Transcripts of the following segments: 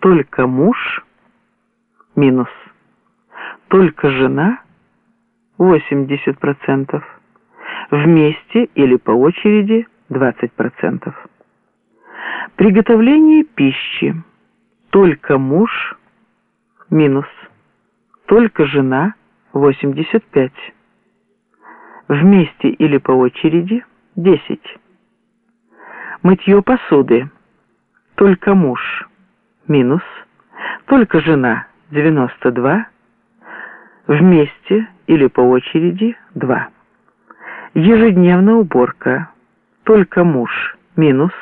только муж – минус, только жена – 80%, вместе или по очереди – 20%. Приготовление пищи – только муж – минус, только жена – 85%, вместе или по очереди – 10%. Мытье посуды – только муж – минус, только жена 92, вместе или по очереди 2. Ежедневная уборка, только муж минус,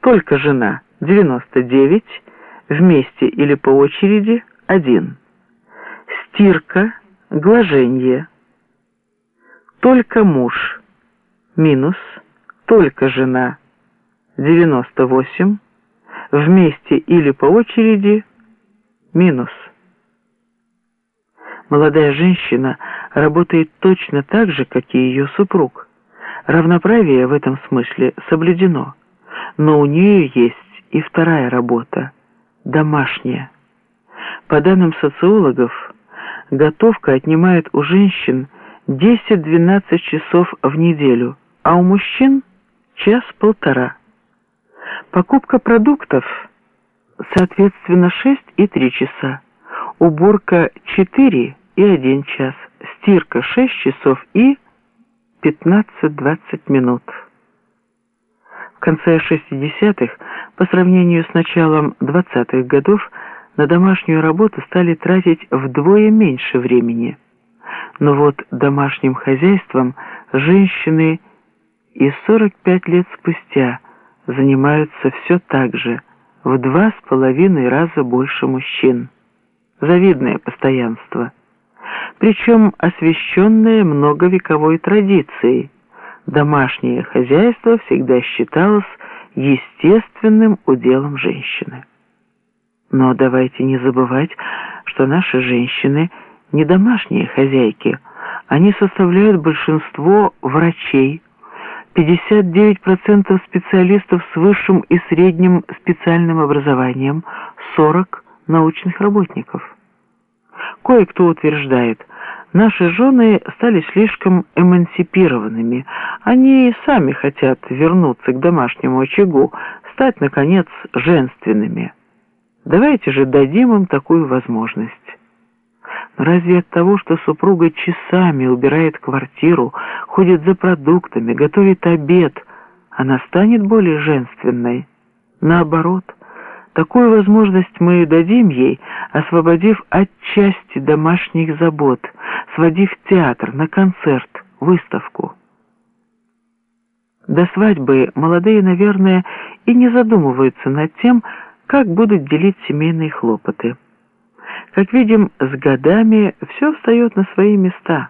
только жена 99, вместе или по очереди 1. Стирка, глаженье, только муж минус, только жена 98, вместе или по очереди минус. Молодая женщина работает точно так же, как и ее супруг. Равноправие в этом смысле соблюдено, но у нее есть и вторая работа – домашняя. По данным социологов, готовка отнимает у женщин 10-12 часов в неделю, а у мужчин – час-полтора. Покупка продуктов, соответственно, 6 и 3 часа. Уборка 4 и 1 час. Стирка 6 часов и 15-20 минут. В конце 60-х, по сравнению с началом 20-х годов, на домашнюю работу стали тратить вдвое меньше времени. Но вот домашним хозяйством женщины и 45 лет спустя – занимаются все так же, в два с половиной раза больше мужчин. Завидное постоянство. Причем освященное многовековой традицией. Домашнее хозяйство всегда считалось естественным уделом женщины. Но давайте не забывать, что наши женщины не домашние хозяйки. Они составляют большинство врачей, 59% специалистов с высшим и средним специальным образованием, 40 научных работников. Кое-кто утверждает, наши жены стали слишком эмансипированными, они сами хотят вернуться к домашнему очагу, стать, наконец, женственными. Давайте же дадим им такую возможность. Разве от того, что супруга часами убирает квартиру, ходит за продуктами, готовит обед, она станет более женственной? Наоборот, такую возможность мы дадим ей, освободив от части домашних забот, сводив театр, на концерт, выставку. До свадьбы молодые, наверное, и не задумываются над тем, как будут делить семейные хлопоты. Как видим, с годами все встает на свои места.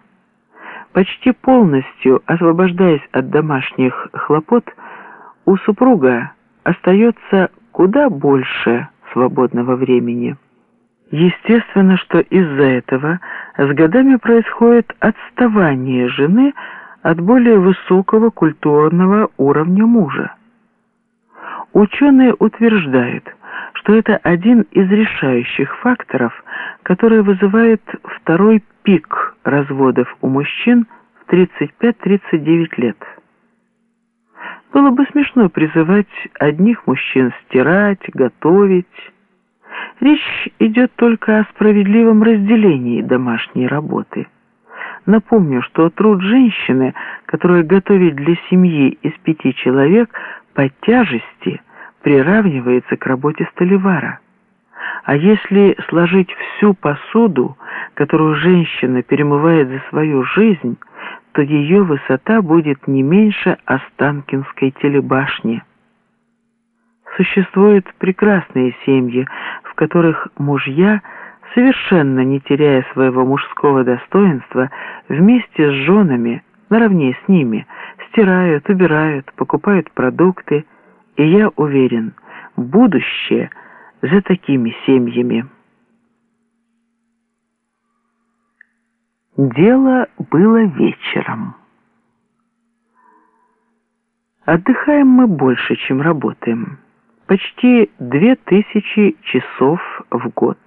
Почти полностью освобождаясь от домашних хлопот, у супруга остается куда больше свободного времени. Естественно, что из-за этого с годами происходит отставание жены от более высокого культурного уровня мужа. Ученые утверждают, что это один из решающих факторов, который вызывает второй пик разводов у мужчин в 35-39 лет. Было бы смешно призывать одних мужчин стирать, готовить. Речь идет только о справедливом разделении домашней работы. Напомню, что труд женщины, которая готовит для семьи из пяти человек, по тяжести – приравнивается к работе столевара. А если сложить всю посуду, которую женщина перемывает за свою жизнь, то ее высота будет не меньше Останкинской телебашни. Существуют прекрасные семьи, в которых мужья, совершенно не теряя своего мужского достоинства, вместе с женами, наравне с ними, стирают, убирают, покупают продукты, и я уверен, будущее за такими семьями. Дело было вечером. Отдыхаем мы больше, чем работаем. почти две тысячи часов в год.